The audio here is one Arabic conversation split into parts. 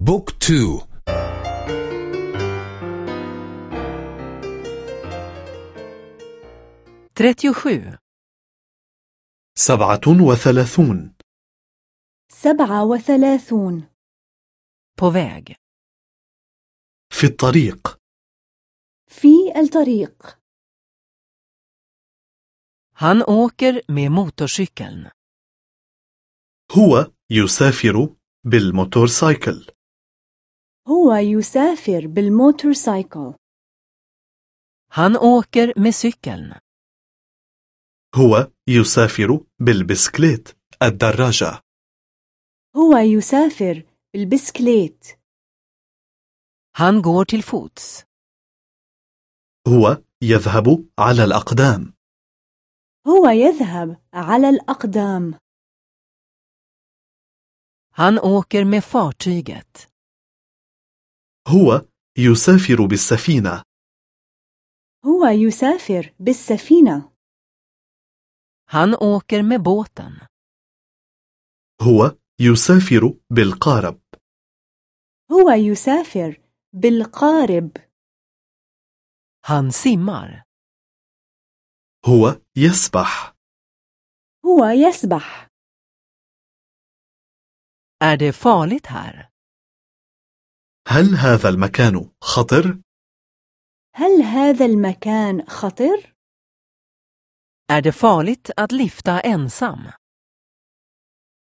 بوك تو. trettiosju سبعة وثلاثون. سبعة وثلاثون. väg في الطريق. في الطريق. Han åker med motorcykeln. هو يسافر بالموتورسايكل. هو يسافر بالموتورسايكل Han åker med cykeln. هو يسافر بالبسكليت الدراجة هو يسافر بالبسكليت Han går till fots. هو يذهب على الأقدام هو يذهب على الأقدام Han åker med fartyget. هو يسافر بالسفينة هو يسافر بالسفينة Han åker med båten. هو يسافر بالقارب هو يسافر بالقارب Han simmar. هو يسبح هو يسبح Är det farligt här? هل هذا المكان خطر؟ هل هذا المكان خطر؟ Är det farligt att lifta ensam?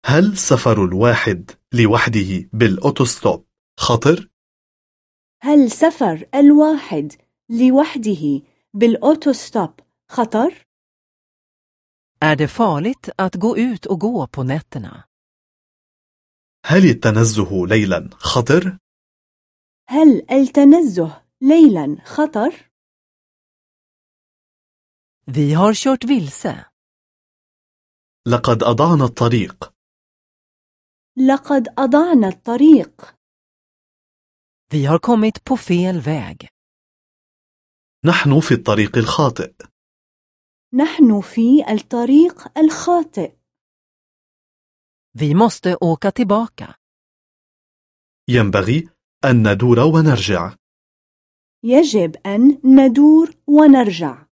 هل سفر الواحد لوحده بالأوتوستوب خطر؟ هل سفر الواحد لوحده بالأوتوستوب خطر؟ Är det farligt att gå ut och gå på nätterna? هل التنزه ليلا خطر؟ هل التنزه ليلا خطر؟ Vi har kört vilse. لقد أضعنا الطريق لقد أضعنا الطريق Vi har kommit på fel väg. نحن في الطريق الخاطئ نحن في الطريق الخاطئ Vi måste åka tillbaka. ينبغي أن ندور ونرجع يجب أن ندور ونرجع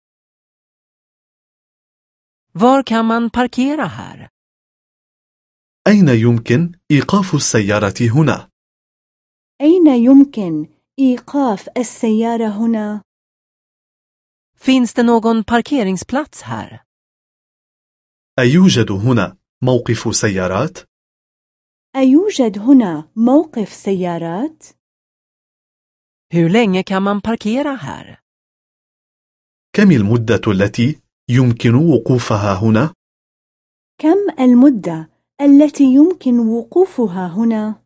Var kan man parkera här? أين يمكن إيقاف السيارة هنا؟ أين يمكن إيقاف السيارة هنا؟ Finns det någon parkeringsplats här? أيوجد هنا موقف سيارات؟ أيوجد هنا موقف سيارات؟ Hur länge kan man parkera här? كم المدة التي يمكن وقوفها هنا؟ كم المدة التي يمكن وقوفها هنا؟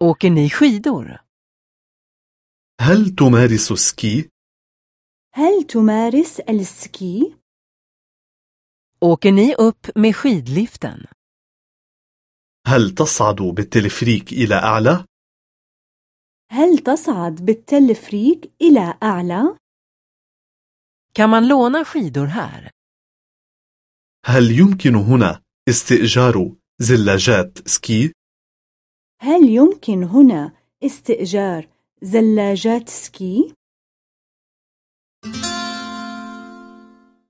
Åker ni skidor? هل تمارس سكي؟ هل تمارس السكي؟ Åker ni upp med skidliften? هل تصعد بالتلفريك إلى أعلى؟ هل تصعد بالتلفريك إلى أعلى؟ Kan man låna skidor här? هل يمكن هنا استئجار زلاجات سكي؟ هل يمكن هنا استئجار زلاجات سكي؟